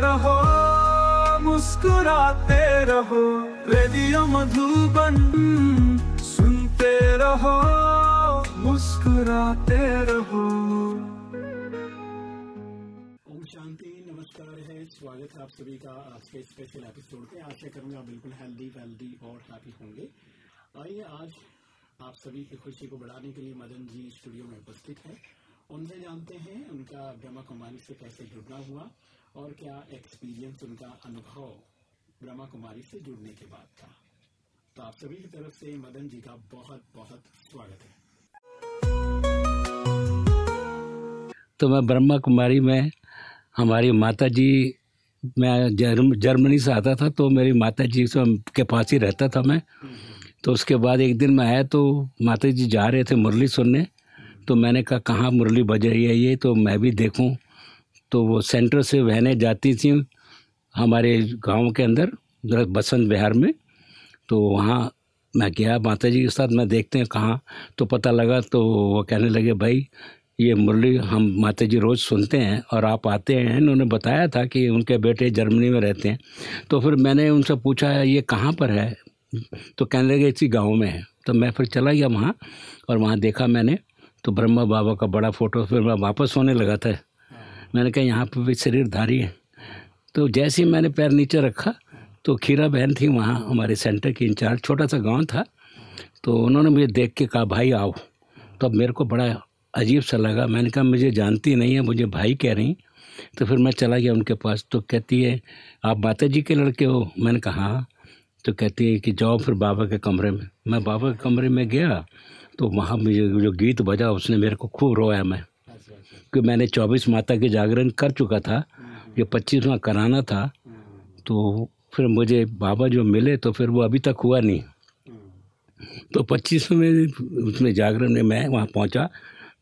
रहो, मुस्कुराते रहो, रेडियो मधुबन सुनते रहो, मुस्कुराते रहो। शांति, नमस्कार है, स्वागत है आप सभी का आज के स्पेशल एपिसोड पे। आशा करूँगा बिल्कुल हेल्दी वेल्दी और हैप्पी होंगे। आइए आज आप सभी की खुशी को बढ़ाने के लिए मदन जी स्टूडियो में उपस्थित हैं। उनसे जानते हैं उनका ब्रह्मा कुमारी से कैसे जुड़ना हुआ और क्या एक्सपीरियंस उनका अनुभव ब्रह्मा कुमारी से जुड़ने के बाद था। तो आप सभी की तरफ़ से मदन जी का बहुत बहुत स्वागत है। तो मैं ब्रह्मा कुमारी में हमारी माता जी मैं जर्म जर्मनी से आता था तो मेरी माता जी से के पास ही रहता था मैं। तो उसके बाद एक दिन मैं आया तो माता जी जा रहे थे मुरली सुनने। तो मैंने कहा, कहाँ मुरली बज रही है ये? तो मैं भी देखूँ। तो वो सेंटर से वहनें जाती थी हमारे गाँव के अंदर बसंत बिहार में। तो वहाँ मैं गया माता जी के साथ, मैं देखते हैं कहाँ। तो पता लगा तो वो कहने लगे, भाई, ये मुरली हम माता जी रोज़ सुनते हैं और आप आते हैं। उन्होंने बताया था कि उनके बेटे जर्मनी में रहते हैं। तो फिर मैंने उनसे पूछा, ये कहाँ पर है? तो कहने लगे, इसी गाँव में है। तो मैं फिर चला गया वहाँ और वहाँ देखा मैंने तो ब्रह्मा बाबा का बड़ा फ़ोटो फिर मैं वापस होने लगा था। मैंने कहा, यहाँ पर भी शरीरधारी है। तो जैसे ही मैंने पैर नीचे रखा तो खीरा बहन थी वहाँ, हमारे सेंटर की इंचार्ज। छोटा सा गाँव था। तो उन्होंने मुझे देख के कहा, भाई आओ। तो अब मेरे को बड़ा अजीब सा लगा। मैंने कहा, मुझे जानती नहीं है, मुझे भाई कह रही तो फिर मैं चला गया उनके पास। तो कहती है, आप माता जी के लड़के हो? मैंने कहा हाँ। तो कहती है कि जाओ फिर बाबा के कमरे में। मैं बाबा के कमरे में गया तो वहाँ मुझे जो गीत बजा उसने मेरे को खूब रोया मैं। कि मैंने चौबीस माता के जागरण कर चुका था जो पच्चीसवां कराना था। तो फिर मुझे बाबा जो मिले तो फिर वो अभी तक हुआ नहीं। तो पच्चीसवें उसमें जागरण में मैं वहाँ पहुँचा।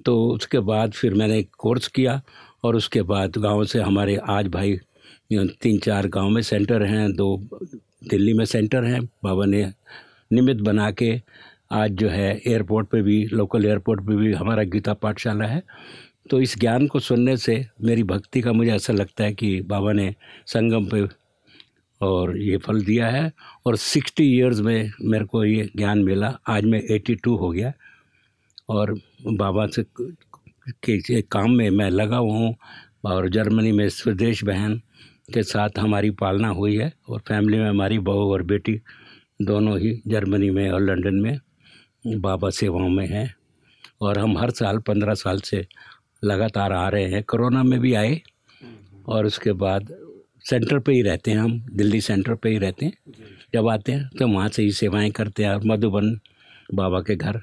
तो उसके बाद फिर मैंने कोर्स किया और उसके बाद गाँव से हमारे आज भाई तीन चार गाँव में सेंटर हैं दो दिल्ली में सेंटर हैं। बाबा ने निमित्त बना के आज जो है एयरपोर्ट पे भी, लोकल एयरपोर्ट पे भी हमारा गीता पाठशाला है। तो इस ज्ञान को सुनने से मेरी भक्ति का मुझे ऐसा लगता है कि बाबा ने संगम पे और ये फल दिया है और सिक्सटी इयर्स में मेरे को ये ज्ञान मिला। आज मैं एटी टू हो गया और बाबा से के काम में मैं लगा हुआ हूँ और जर्मनी में स्वदेश बहन के साथ हमारी पालना हुई है और फैमिली में हमारी बहू और बेटी दोनों ही जर्मनी में और लंदन में। बाबा सेवाओं में हैं और हम हर साल पंद्रह साल से लगातार आ रहे हैं। कोरोना में भी आए और उसके बाद सेंटर पे ही रहते हैं हम दिल्ली सेंटर पे ही रहते हैं। जब आते हैं तो वहाँ से ही सेवाएँ करते हैं और मधुबन बाबा के घर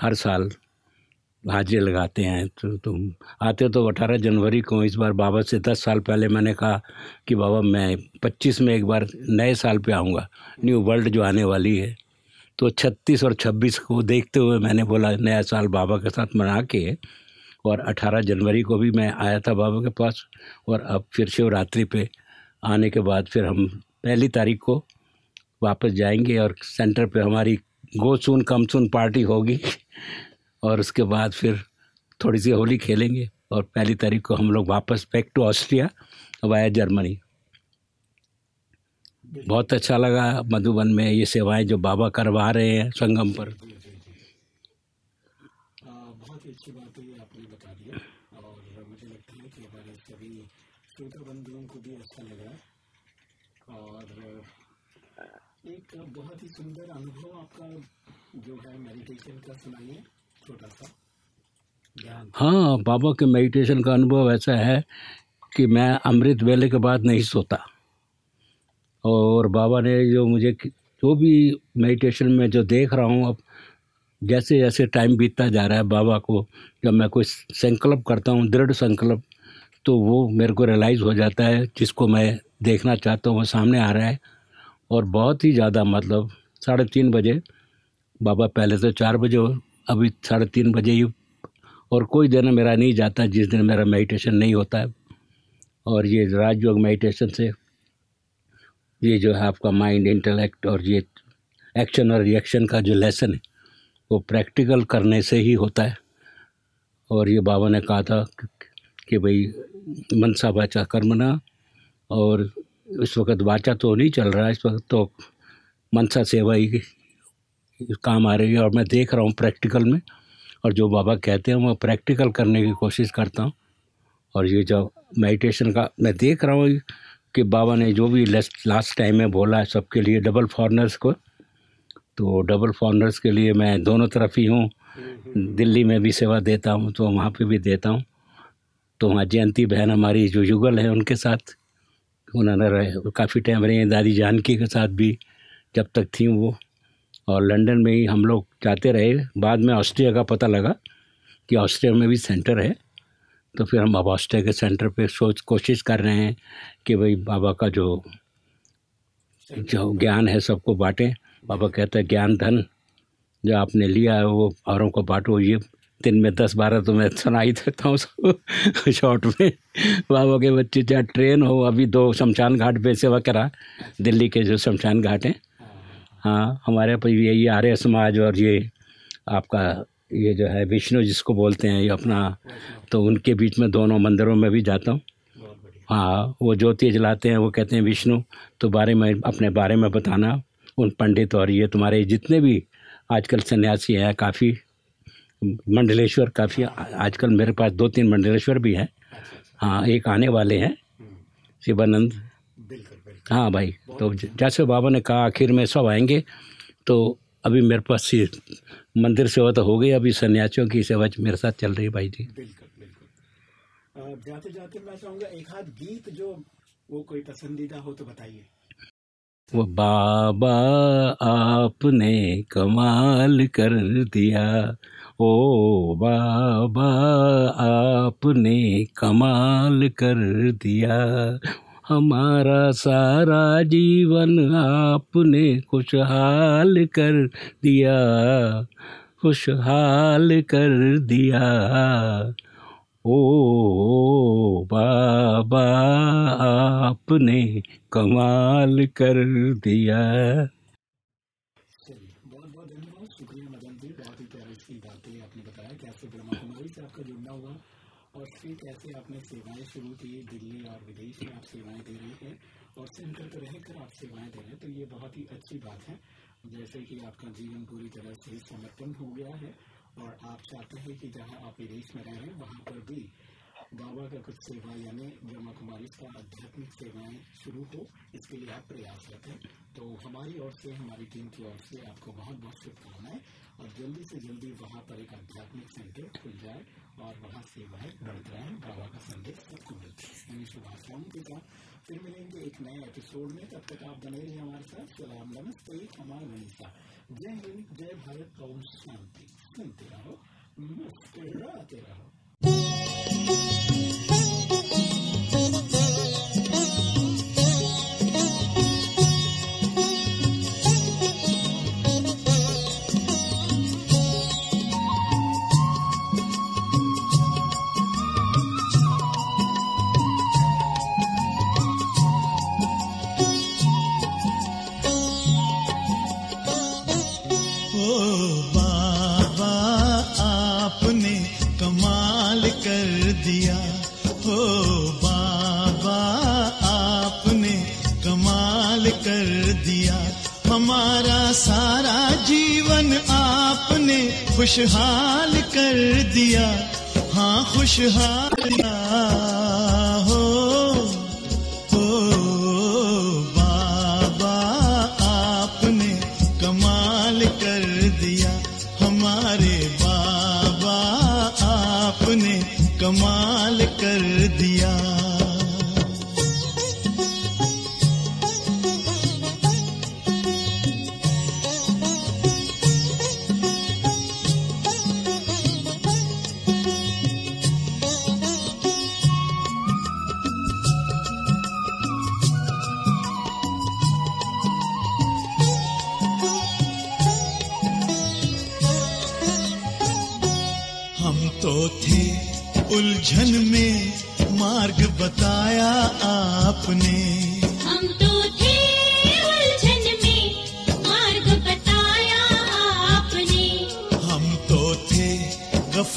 हर साल हाजिरी लगाते हैं। तो तुम आते तो अठारह जनवरी को इस बार बाबा से दस साल पहले मैंने कहा कि बाबा मैं पच्चीस में एक बार नए साल पे आऊँगा। न्यू वर्ल्ड जो आने वाली है तो छत्तीस और छब्बीस को देखते हुए मैंने बोला, नया साल बाबा के साथ मना के और अठारह जनवरी को भी मैं आया था बाबा के पास और अब फिर शिवरात्रि पे आने के बाद फिर हम पहली तारीख को वापस जाएँगे और सेंटर पे हमारी गो सुन कम सुन पार्टी होगी और उसके बाद फिर थोड़ी सी होली खेलेंगे और पहली तारीख को हम लोग वापस back to Austria via Germany. बहुत अच्छा लगा मधुबन में ये सेवाएँ जो बाबा करवा रहे हैं संगम पर। बहुत ही अच्छी बात है आपने बता दिया। और मुझे लगता है कि हमारे सभी श्रोता बंधुओं को भी अच्छा लग। और एक बहुत ही सुंदर अनुभव आपका जो है मेडिटेशन का सुनाइए छोटा सा हाँ बाबा के मेडिटेशन का अनुभव ऐसा है कि मैं अमृत वेले के बाद नहीं सोता। और बाबा ने जो मुझे जो भी मेडिटेशन में जो देख रहा हूँ, अब जैसे जैसे टाइम बीतता जा रहा है बाबा को, जब मैं कोई संकल्प करता हूँ, दृढ़ संकल्प तो वो मेरे को रियलाइज़ हो जाता है, जिसको मैं देखना चाहता हूँ, वो सामने आ रहा है। और बहुत ही ज़्यादा मतलब साढ़े तीन बजे, बाबा पहले तो चार बजे हो अभी साढ़े तीन बजे ही, और कोई दिन मेरा नहीं जाता जिस दिन मेरा मेडिटेशन नहीं होता है। और ये राजयोग मेडिटेशन से ये जो है आपका माइंड इंटेलेक्ट और ये एक्शन और रिएक्शन का जो लेसन है, वो प्रैक्टिकल करने से ही होता है। और ये बाबा ने कहा था कि भाई, मनसा वाचा कर्मना और इस वक्त वाचा तो नहीं चल रहा, इस वक्त तो मनसा सेवा ही काम आ रही है। और मैं देख रहा हूँ प्रैक्टिकल में और जो बाबा कहते हैं मैं प्रैक्टिकल करने की कोशिश करता हूँ। और ये जो मेडिटेशन का मैं देख रहा हूँ कि बाबा ने जो भी लास्ट टाइम में बोला है सबके लिए डबल फॉरनर्स को तो डबल फॉरनर्स के लिए मैं दोनों तरफ़ ही हूँ। दिल्ली में भी सेवा देता हूँ तो वहाँ पे भी देता हूँ। तो वहाँ जयंती बहन हमारी जो युगल है उनके साथ उन्होंने रहे काफ़ी टाइम रहे दादी जानकी के साथ भी जब तक थी वो। और लंदन में ही हम लोग जाते रहे बाद में ऑस्ट्रिया का पता लगा कि ऑस्ट्रिया में भी सेंटर है। तो फिर हम अब ऑस्ट्रिया के सेंटर पे सोच, कोशिश कर रहे हैं कि भाई बाबा का जो जो ज्ञान है सबको बांटें। बाबा कहते हैं, ज्ञान, धन, जो आपने लिया है वो औरों को बांटो। ये दिन में दस बारह तो मैं सुना ही सकता हूँ शॉर्ट में। बाबा के बच्चे चाहे ट्रेन हो, अभी दो शमशान घाट पे सेवा करा, दिल्ली के जो शमशान घाट हैं। हाँ हमारे पर यही आर्य समाज और ये आपका ये जो है विष्णु जिसको बोलते हैं ये अपना तो उनके बीच में दोनों मंदिरों में भी जाता हूँ। हाँ वो ज्योति जलाते हैं वो कहते हैं विष्णु तो बारे में अपने बारे में बताना। उन पंडित और ये तुम्हारे जितने भी आजकल सन्यासी हैं काफ़ी मंडलेश्वर काफ़ी आजकल मेरे पास दो तीन मंडलेश्वर भी हैं। हाँ एक आने वाले हैं शिवानंद। हाँ भाई तो जैसे बाबा ने कहा आखिर में सब आएँगे तो अभी मेरे पास मंदिर सेवा तो हो गई अभी सन्यासियों की सेवा मेरे साथ चल रही है भाई जी। बिल्कुल बिल्कुल। जाते जाते मैं चाहूँगा एक आध गीत जो वो कोई पसंदीदा हो तो बताइए। वो बाबा आपने कमाल कर दिया ओ बाबा आपने कमाल कर दिया हमारा सारा जीवन आपने खुशहाल कर दिया, खुशहाल कर दिया। ओ ओ बाबा, आपने कमाल कर दिया। आपने बताया, कैसे ब्रह्मा कुमारी से आपका जुड़ना हुआ और फिर कैसे आपने सेवाएँ शुरू की दिल्ली और विदेश में आप सेवाएँ दे रहे हैं और सेंटर पर रहकर आप सेवाएँ दे रहे हैं तो ये बहुत ही अच्छी बात है। जैसे कि आपका जीवन पूरी तरह से समर्पण हो गया है और आप चाहते हैं कि जहाँ आप विदेश में रह रहे हैं, वहाँ पर भी बाबा का कुछ सेवा यानी ब्रह्मा कुमारी का आध्यात्मिक सेवाएँ शुरू हो, इसके लिए आप प्रयासरत हैं। तो हमारी ओर से, हमारी टीम की ओर से आपको बहुत बहुत शुभकामनाएँ और जल्दी से जल्दी वहाँ पर एक आध्यात्मिक सेंटर खुल जाए और वहाँ सेवाएँ बढ़ जाए बाबा का संदेश सबको मिलते हैं इन शुभाकामनाओं के। साथ फिर मिलेंगे एक नए एपिसोड में। तब तक आप बने रहिए हमारे साथ। सलाम नमस्ते। हमारे मनीषा जय हिंद, जय भारत। ओम शांति। सुनते रहो, मुस्कुराते रहो। खुशहाल कर दिया। हाँ खुशहाल।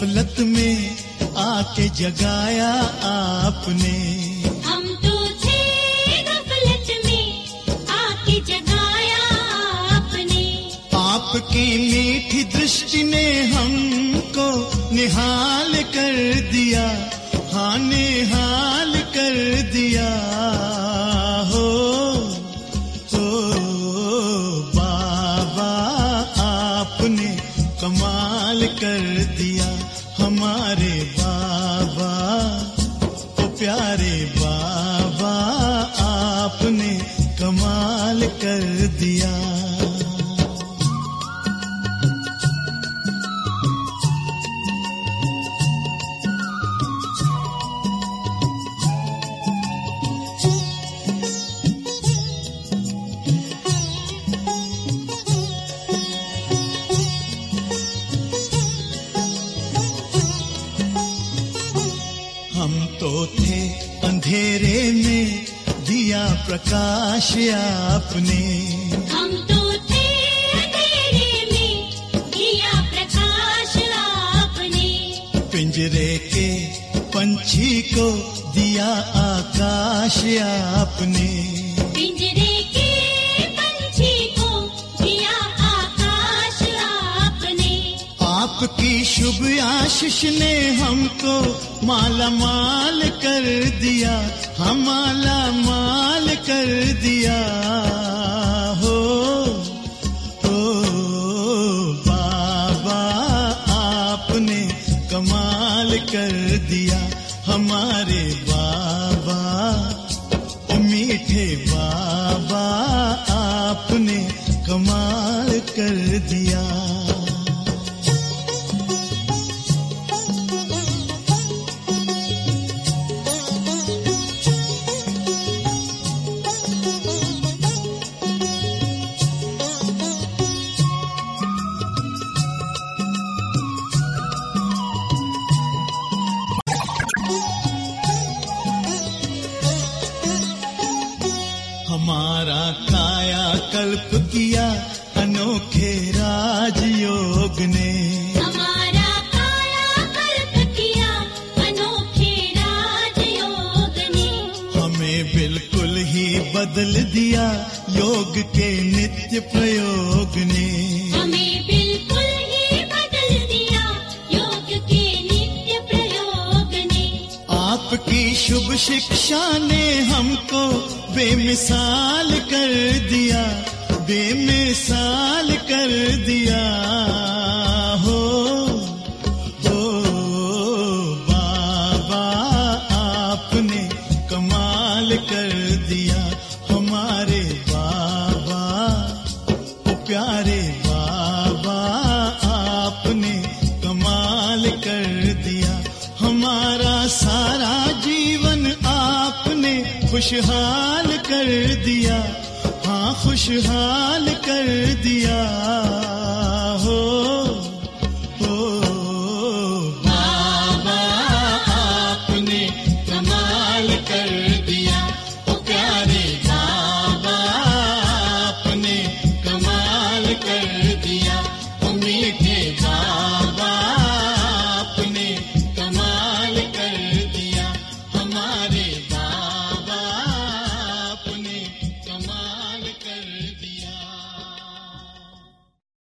गफलत में आके जगाया आपने। हम तो थे गफलत में आके जगाया आपने। आपकी मीठी दृष्टि ने हमको निहाल कर दिया। हाँ निहाल प्रकाश आपने। हम तो थे अंधेरे में दिया प्रकाश आपने। पिंजरे के पंछी को दिया आकाश आपने। पिंजरे आपकी शुभ आशीष ने हमको माला माल कर दिया हम माला माल कर दिया। ही बदल दिया योग के नित्य प्रयोग ने। हमें बिल्कुल ही बदल दिया योग के नित्य प्रयोग ने। आपकी शुभ शिक्षा ने हमको बेमिसाल कर दिया बेमिसाल कर दिया। खुशहाल कर दिया। हाँ खुशहाल कर दिया।